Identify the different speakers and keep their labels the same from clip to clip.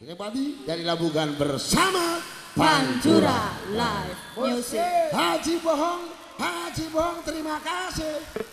Speaker 1: Bupati dari Labugan bersama
Speaker 2: Pancura Live Music.
Speaker 1: Haji Bohong, Haji Bohong terima kasih.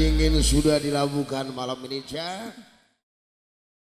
Speaker 3: dingin
Speaker 1: sudah dilabuhkan malam ini cah.